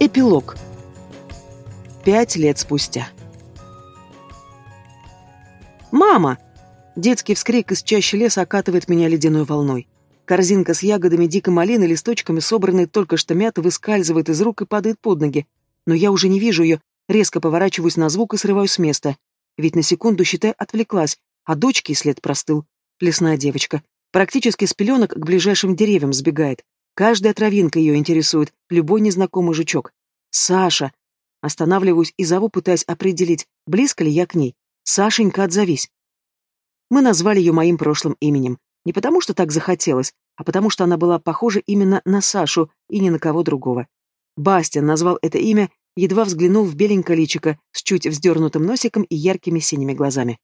Эпилог. Пять лет спустя. «Мама!» Детский вскрик из чащи леса окатывает меня ледяной волной. Корзинка с ягодами дикой малины, листочками, собранной только что мяты, выскальзывает из рук и падает под ноги. Но я уже не вижу ее, резко поворачиваюсь на звук и срываюсь с места. Ведь на секунду, считай, отвлеклась, а дочке след простыл. Лесная девочка. Практически с пеленок к ближайшим деревьям сбегает. Каждая травинка ее интересует, любой незнакомый жучок. Саша. Останавливаюсь и зову, пытаясь определить, близко ли я к ней. Сашенька, отзовись. Мы назвали ее моим прошлым именем. Не потому, что так захотелось, а потому, что она была похожа именно на Сашу и ни на кого другого. Бастиан назвал это имя, едва взглянул в беленькое личико с чуть вздернутым носиком и яркими синими глазами.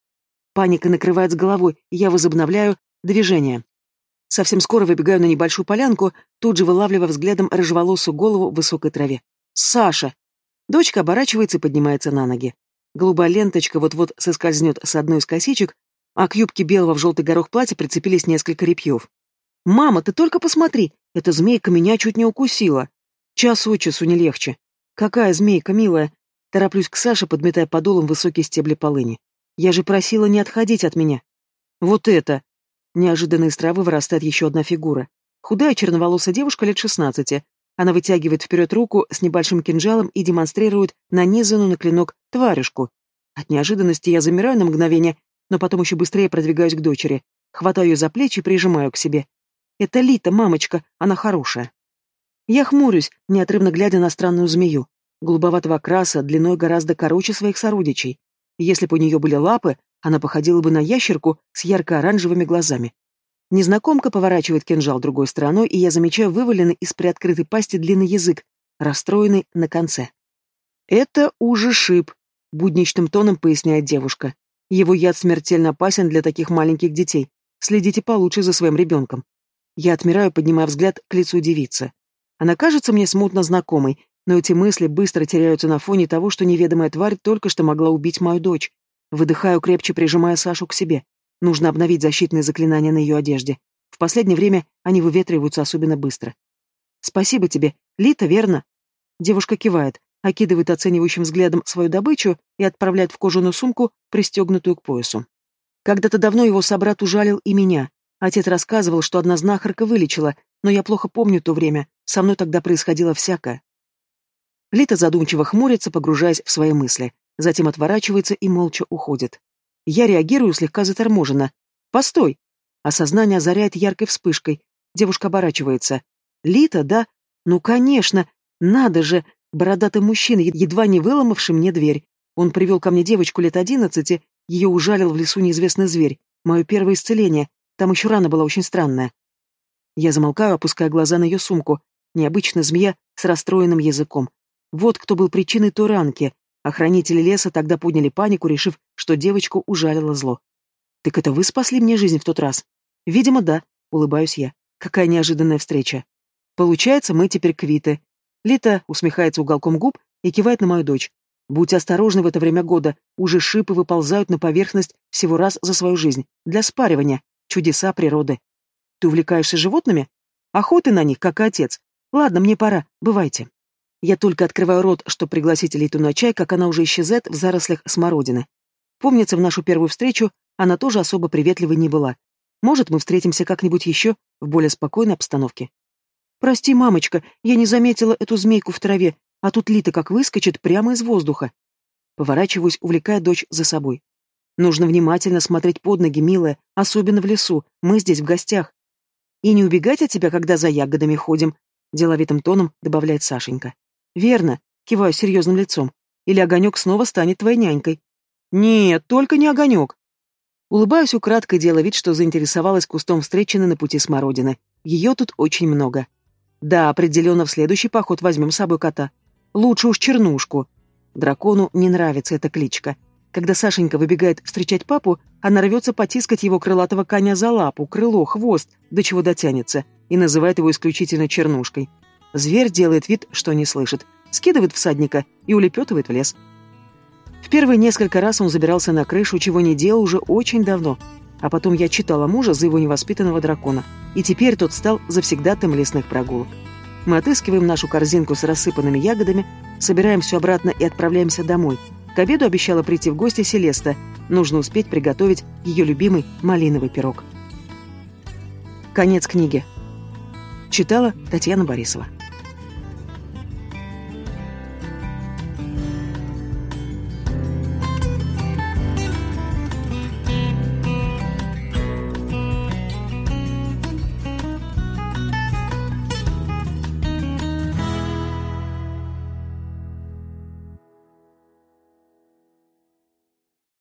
Паника накрывает с головой, и я возобновляю движение. Совсем скоро выбегаю на небольшую полянку, тут же вылавливая взглядом рыжеволосую голову в высокой траве. «Саша!» Дочка оборачивается и поднимается на ноги. Голубая ленточка вот-вот соскользнет с одной из косичек, а к юбке белого в желтый горох платья прицепились несколько репьев. «Мама, ты только посмотри! Эта змейка меня чуть не укусила! Час от часу не легче! Какая змейка, милая!» Тороплюсь к Саше, подметая подолом высокие стебли полыни. «Я же просила не отходить от меня!» «Вот это!» Неожиданно из травы вырастает еще одна фигура. Худая черноволосая девушка лет шестнадцати. Она вытягивает вперед руку с небольшим кинжалом и демонстрирует нанизанную на клинок тварюшку. От неожиданности я замираю на мгновение, но потом еще быстрее продвигаюсь к дочери. Хватаю ее за плечи и прижимаю к себе. Это Лита, мамочка, она хорошая. Я хмурюсь, неотрывно глядя на странную змею. Голубоватого окраса, длиной гораздо короче своих сородичей. Если бы у нее были лапы, она походила бы на ящерку с ярко-оранжевыми глазами. Незнакомка поворачивает кинжал другой стороной, и я замечаю вываленный из приоткрытой пасти длинный язык, расстроенный на конце. «Это уже шип», — будничным тоном поясняет девушка. «Его яд смертельно опасен для таких маленьких детей. Следите получше за своим ребенком». Я отмираю, поднимая взгляд к лицу девицы. Она кажется мне смутно знакомой, но эти мысли быстро теряются на фоне того, что неведомая тварь только что могла убить мою дочь. Выдыхаю, крепче прижимая Сашу к себе. Нужно обновить защитные заклинания на ее одежде. В последнее время они выветриваются особенно быстро. «Спасибо тебе. Лита, верно?» Девушка кивает, окидывает оценивающим взглядом свою добычу и отправляет в кожаную сумку, пристегнутую к поясу. Когда-то давно его собрат ужалил и меня. Отец рассказывал, что одна знахарка вылечила, но я плохо помню то время, со мной тогда происходило всякое. Лита задумчиво хмурится, погружаясь в свои мысли затем отворачивается и молча уходит. Я реагирую слегка заторможенно. «Постой!» Осознание озаряет яркой вспышкой. Девушка оборачивается. «Лита, да? Ну, конечно! Надо же! Бородатый мужчина, едва не выломавший мне дверь. Он привел ко мне девочку лет одиннадцати, ее ужалил в лесу неизвестный зверь. Мое первое исцеление. Там еще рана была очень странная. Я замолкаю, опуская глаза на ее сумку. Необычная змея с расстроенным языком. Вот кто был причиной той ранки. Охранители леса тогда подняли панику, решив, что девочку ужалило зло. «Так это вы спасли мне жизнь в тот раз?» «Видимо, да», — улыбаюсь я. «Какая неожиданная встреча». «Получается, мы теперь квиты». Лита усмехается уголком губ и кивает на мою дочь. «Будь осторожна в это время года, уже шипы выползают на поверхность всего раз за свою жизнь, для спаривания, чудеса природы. Ты увлекаешься животными? Охоты на них, как и отец. Ладно, мне пора, бывайте». Я только открываю рот, чтобы пригласить Элиту на чай, как она уже исчезает в зарослях смородины. Помнится, в нашу первую встречу она тоже особо приветливой не была. Может, мы встретимся как-нибудь еще в более спокойной обстановке. «Прости, мамочка, я не заметила эту змейку в траве, а тут Лита как выскочит прямо из воздуха». Поворачиваюсь, увлекая дочь за собой. «Нужно внимательно смотреть под ноги, милая, особенно в лесу, мы здесь в гостях. И не убегать от тебя, когда за ягодами ходим», — деловитым тоном добавляет Сашенька. «Верно», — киваю серьезным лицом. «Или огонек снова станет твоей нянькой». «Нет, только не огонек». Улыбаюсь украдкой, делая вид, что заинтересовалась кустом встречены на пути смородины. Ее тут очень много. Да, определенно в следующий поход возьмем с собой кота. Лучше уж чернушку. Дракону не нравится эта кличка. Когда Сашенька выбегает встречать папу, она рвется потискать его крылатого коня за лапу, крыло, хвост, до чего дотянется, и называет его исключительно чернушкой. Зверь делает вид, что не слышит, скидывает всадника и улепетывает в лес. В первые несколько раз он забирался на крышу, чего не делал уже очень давно. А потом я читала мужа за его невоспитанного дракона. И теперь тот стал завсегдатым лесных прогулок. Мы отыскиваем нашу корзинку с рассыпанными ягодами, собираем все обратно и отправляемся домой. К обеду обещала прийти в гости Селеста. Нужно успеть приготовить ее любимый малиновый пирог. Конец книги. Читала Татьяна Борисова.